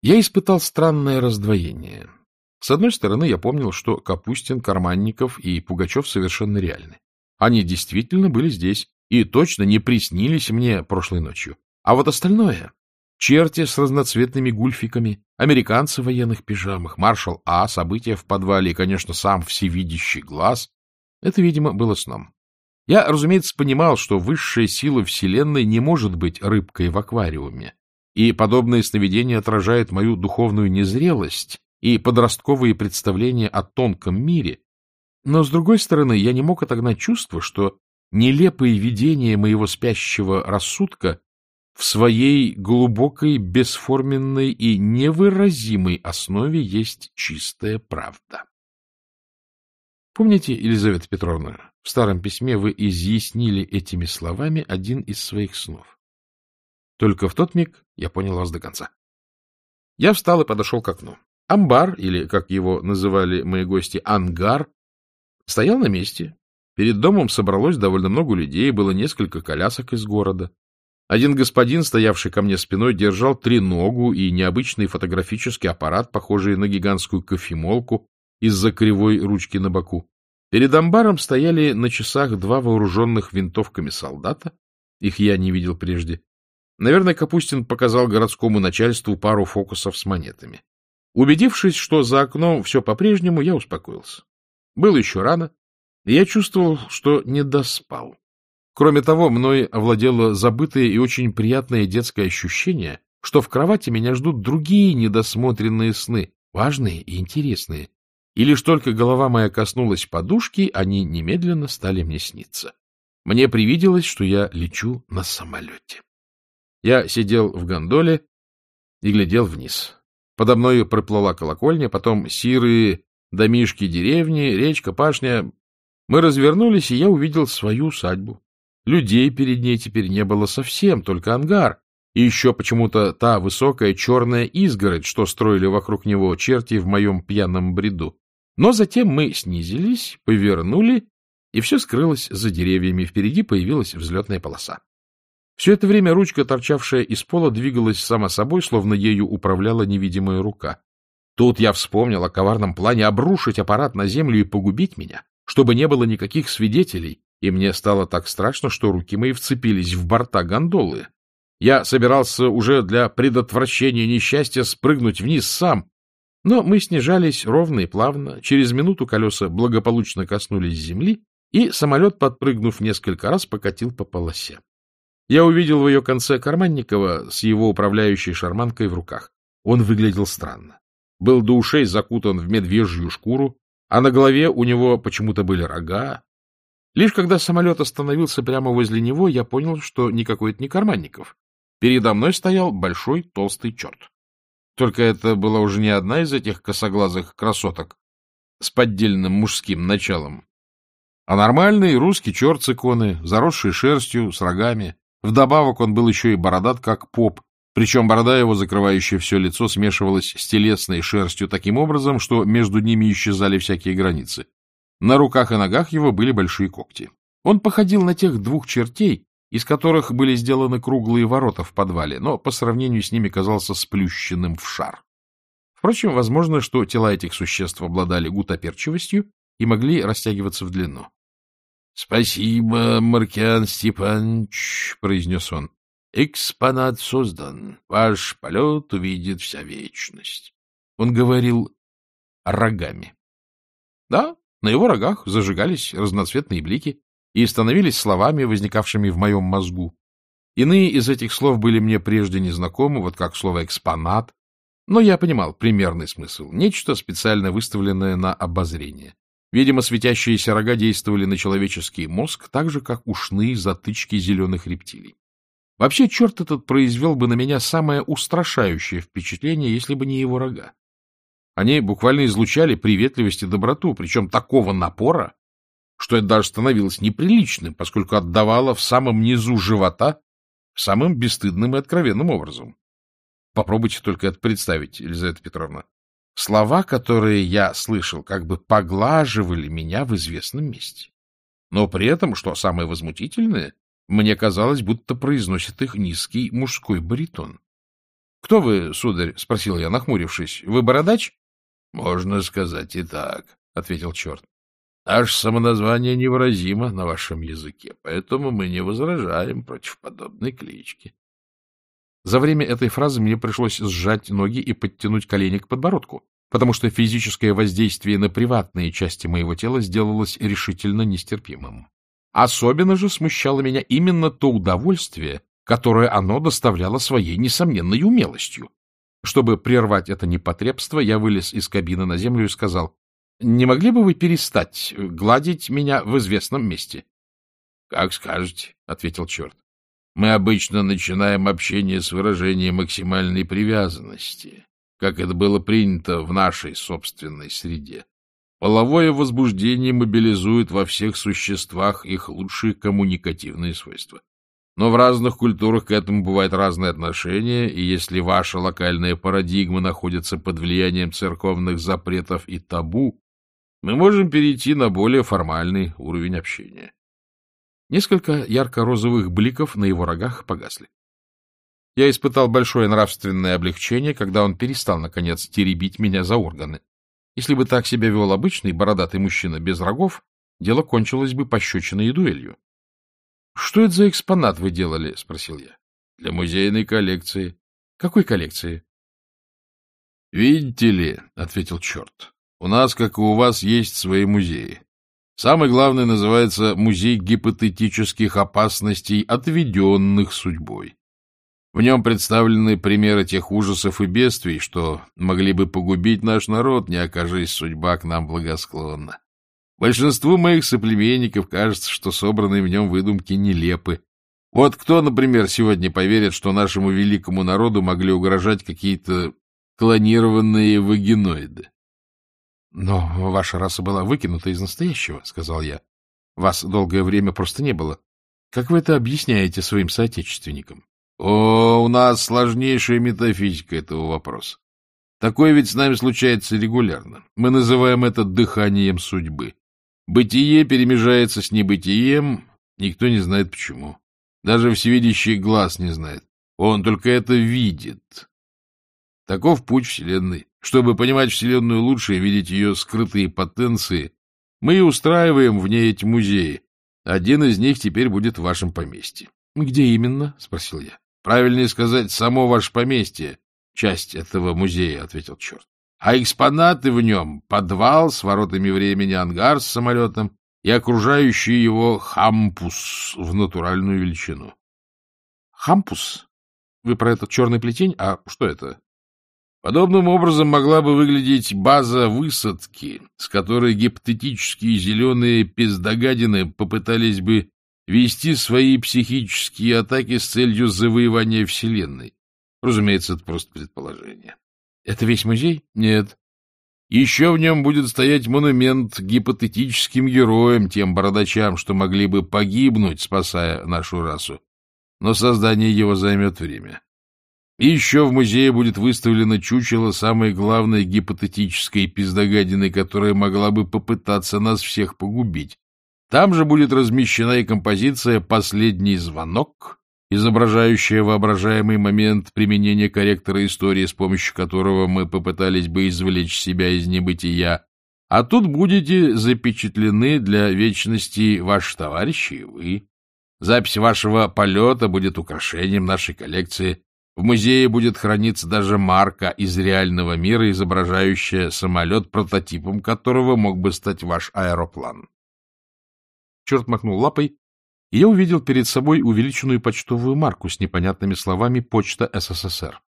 Я испытал странное раздвоение. С одной стороны, я помнил, что Капустин, Карманников и Пугачев совершенно реальны. Они действительно были здесь и точно не приснились мне прошлой ночью. А вот остальное — черти с разноцветными гульфиками, американцы в военных пижамах, маршал А, события в подвале и, конечно, сам всевидящий глаз — это, видимо, было сном. Я, разумеется, понимал, что высшая сила Вселенной не может быть рыбкой в аквариуме, и подобное сновидение отражает мою духовную незрелость и подростковые представления о тонком мире. Но, с другой стороны, я не мог отогнать чувство, что нелепые видения моего спящего рассудка в своей глубокой, бесформенной и невыразимой основе есть чистая правда. Помните, Елизавета Петровна, в старом письме вы изъяснили этими словами один из своих снов? Только в тот миг я понял вас до конца. Я встал и подошел к окну. Амбар, или, как его называли мои гости, ангар, стоял на месте. Перед домом собралось довольно много людей, было несколько колясок из города. Один господин, стоявший ко мне спиной, держал треногу и необычный фотографический аппарат, похожий на гигантскую кофемолку из-за кривой ручки на боку. Перед амбаром стояли на часах два вооруженных винтовками солдата, их я не видел прежде, Наверное, Капустин показал городскому начальству пару фокусов с монетами. Убедившись, что за окном все по-прежнему, я успокоился. Было еще рано, и я чувствовал, что не доспал. Кроме того, мной овладело забытое и очень приятное детское ощущение, что в кровати меня ждут другие недосмотренные сны, важные и интересные. И лишь только голова моя коснулась подушки, они немедленно стали мне сниться. Мне привиделось, что я лечу на самолете. Я сидел в гондоле и глядел вниз. Подо мною проплыла колокольня, потом сирые домишки деревни, речка, пашня. Мы развернулись, и я увидел свою усадьбу. Людей перед ней теперь не было совсем, только ангар. И еще почему-то та высокая черная изгородь, что строили вокруг него черти в моем пьяном бреду. Но затем мы снизились, повернули, и все скрылось за деревьями. Впереди появилась взлетная полоса. Все это время ручка, торчавшая из пола, двигалась сама собой, словно ею управляла невидимая рука. Тут я вспомнил о коварном плане обрушить аппарат на землю и погубить меня, чтобы не было никаких свидетелей, и мне стало так страшно, что руки мои вцепились в борта гондолы. Я собирался уже для предотвращения несчастья спрыгнуть вниз сам, но мы снижались ровно и плавно, через минуту колеса благополучно коснулись земли, и самолет, подпрыгнув несколько раз, покатил по полосе. Я увидел в ее конце Карманникова с его управляющей шарманкой в руках. Он выглядел странно. Был до ушей закутан в медвежью шкуру, а на голове у него почему-то были рога. Лишь когда самолет остановился прямо возле него, я понял, что никакой это не Карманников. Передо мной стоял большой толстый черт. Только это была уже не одна из этих косоглазых красоток с поддельным мужским началом, а нормальный русский черт с иконы, заросший шерстью, с рогами. Вдобавок он был еще и бородат, как поп, причем борода его, закрывающая все лицо, смешивалась с телесной шерстью таким образом, что между ними исчезали всякие границы. На руках и ногах его были большие когти. Он походил на тех двух чертей, из которых были сделаны круглые ворота в подвале, но по сравнению с ними казался сплющенным в шар. Впрочем, возможно, что тела этих существ обладали гутоперчивостью и могли растягиваться в длину. — Спасибо, Маркиан Степанович, — произнес он. — Экспонат создан. Ваш полет увидит вся вечность. Он говорил рогами. Да, на его рогах зажигались разноцветные блики и становились словами, возникавшими в моем мозгу. Иные из этих слов были мне прежде незнакомы, вот как слово «экспонат», но я понимал примерный смысл, нечто специально выставленное на обозрение. Видимо, светящиеся рога действовали на человеческий мозг так же, как ушные затычки зеленых рептилий. Вообще, черт этот произвел бы на меня самое устрашающее впечатление, если бы не его рога. Они буквально излучали приветливость и доброту, причем такого напора, что это даже становилось неприличным, поскольку отдавало в самом низу живота самым бесстыдным и откровенным образом. Попробуйте только это представить, Елизавета Петровна. Слова, которые я слышал, как бы поглаживали меня в известном месте. Но при этом, что самое возмутительное, мне казалось, будто произносит их низкий мужской баритон. — Кто вы, сударь? — спросил я, нахмурившись. — Вы бородач? — Можно сказать и так, — ответил черт. — Наше самоназвание невыразимо на вашем языке, поэтому мы не возражаем против подобной клички. За время этой фразы мне пришлось сжать ноги и подтянуть колени к подбородку, потому что физическое воздействие на приватные части моего тела сделалось решительно нестерпимым. Особенно же смущало меня именно то удовольствие, которое оно доставляло своей несомненной умелостью. Чтобы прервать это непотребство, я вылез из кабины на землю и сказал, «Не могли бы вы перестать гладить меня в известном месте?» «Как скажете», — ответил черт. «Мы обычно начинаем общение с выражением максимальной привязанности, как это было принято в нашей собственной среде. Половое возбуждение мобилизует во всех существах их лучшие коммуникативные свойства. Но в разных культурах к этому бывает разное отношение, и если ваша локальная парадигма находится под влиянием церковных запретов и табу, мы можем перейти на более формальный уровень общения. Несколько ярко-розовых бликов на его рогах погасли. Я испытал большое нравственное облегчение, когда он перестал, наконец, теребить меня за органы. Если бы так себя вел обычный бородатый мужчина без рогов, дело кончилось бы пощечиной и дуэлью. — Что это за экспонат вы делали? — спросил я. — Для музейной коллекции. — Какой коллекции? — Видите ли, — ответил черт, — у нас, как и у вас, есть свои музеи. Самый главный называется «Музей гипотетических опасностей, отведенных судьбой». В нем представлены примеры тех ужасов и бедствий, что могли бы погубить наш народ, не окажись судьба к нам благосклонна. Большинству моих соплеменников кажется, что собранные в нем выдумки нелепы. Вот кто, например, сегодня поверит, что нашему великому народу могли угрожать какие-то клонированные вагиноиды? — Но ваша раса была выкинута из настоящего, — сказал я. — Вас долгое время просто не было. Как вы это объясняете своим соотечественникам? О, у нас сложнейшая метафизика этого вопроса. Такое ведь с нами случается регулярно. Мы называем это дыханием судьбы. Бытие перемежается с небытием, никто не знает почему. Даже всевидящий глаз не знает. Он только это видит. Таков путь Вселенной. Чтобы понимать Вселенную лучше и видеть ее скрытые потенции, мы и устраиваем в ней эти музеи. Один из них теперь будет в вашем поместье. — Где именно? — спросил я. Правильнее сказать, само ваше поместье — часть этого музея, — ответил черт. А экспонаты в нем — подвал с воротами времени, ангар с самолетом и окружающий его хампус в натуральную величину. — Хампус? Вы про этот черный плетень? А что это? Подобным образом могла бы выглядеть база высадки, с которой гипотетические зеленые пиздогадины попытались бы вести свои психические атаки с целью завоевания Вселенной. Разумеется, это просто предположение. Это весь музей? Нет. Еще в нем будет стоять монумент гипотетическим героям, тем бородачам, что могли бы погибнуть, спасая нашу расу. Но создание его займет время. И еще в музее будет выставлено чучело самой главной гипотетической пиздогадины, которая могла бы попытаться нас всех погубить. Там же будет размещена и композиция «Последний звонок», изображающая воображаемый момент применения корректора истории, с помощью которого мы попытались бы извлечь себя из небытия. А тут будете запечатлены для вечности ваши товарищи и вы. Запись вашего полета будет украшением нашей коллекции. В музее будет храниться даже марка из реального мира, изображающая самолет, прототипом которого мог бы стать ваш аэроплан. Черт махнул лапой, и я увидел перед собой увеличенную почтовую марку с непонятными словами «Почта СССР»,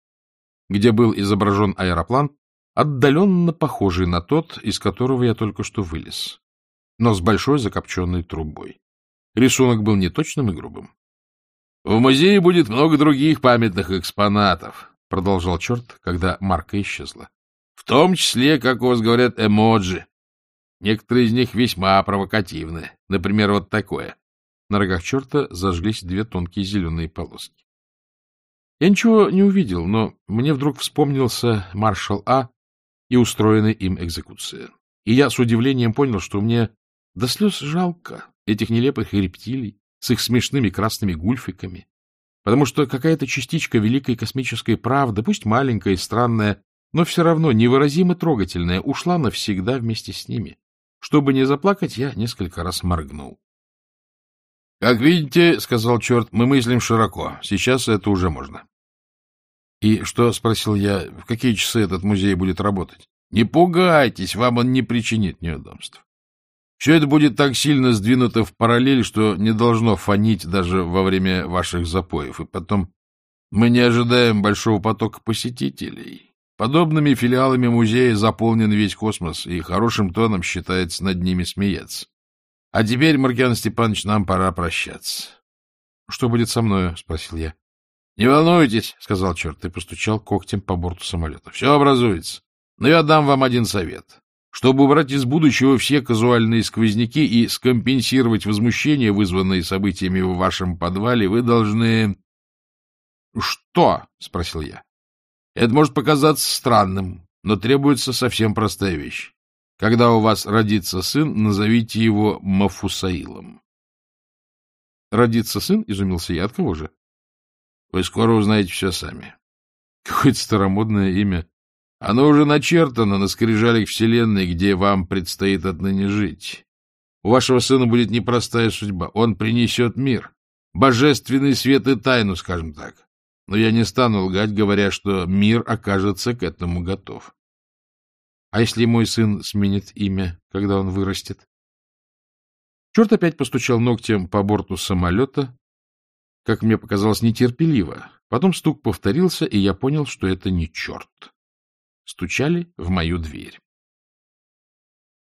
где был изображен аэроплан, отдаленно похожий на тот, из которого я только что вылез, но с большой закопченной трубой. Рисунок был неточным и грубым. — В музее будет много других памятных экспонатов, — продолжал черт, когда марка исчезла. — В том числе, как у вас говорят, эмоджи. Некоторые из них весьма провокативны. Например, вот такое. На рогах черта зажглись две тонкие зеленые полоски. Я ничего не увидел, но мне вдруг вспомнился маршал А и устроенная им экзекуция. И я с удивлением понял, что мне до слез жалко этих нелепых рептилий с их смешными красными гульфиками. потому что какая-то частичка великой космической правды, пусть маленькая и странная, но все равно невыразимо трогательная, ушла навсегда вместе с ними. Чтобы не заплакать, я несколько раз моргнул. — Как видите, — сказал черт, — мы мыслим широко. Сейчас это уже можно. — И что, — спросил я, — в какие часы этот музей будет работать? — Не пугайтесь, вам он не причинит неудобств. Все это будет так сильно сдвинуто в параллель, что не должно фонить даже во время ваших запоев. И потом мы не ожидаем большого потока посетителей. Подобными филиалами музея заполнен весь космос, и хорошим тоном считается над ними смеяться. А теперь, Маркиан Степанович, нам пора прощаться. — Что будет со мною? — спросил я. — Не волнуйтесь, — сказал черт и постучал когтем по борту самолета. — Все образуется. Но я дам вам один совет. Чтобы убрать из будущего все казуальные сквозняки и скомпенсировать возмущение, вызванное событиями в вашем подвале, вы должны... — Что? — спросил я. — Это может показаться странным, но требуется совсем простая вещь. Когда у вас родится сын, назовите его Мафусаилом. — Родится сын? — изумился я. — От кого же? — Вы скоро узнаете все сами. — Какое-то старомодное имя. Оно уже начертано на скрижалях Вселенной, где вам предстоит отныне жить. У вашего сына будет непростая судьба. Он принесет мир, божественный свет и тайну, скажем так. Но я не стану лгать, говоря, что мир окажется к этому готов. А если мой сын сменит имя, когда он вырастет? Черт опять постучал ногтем по борту самолета, как мне показалось, нетерпеливо. Потом стук повторился, и я понял, что это не черт стучали в мою дверь.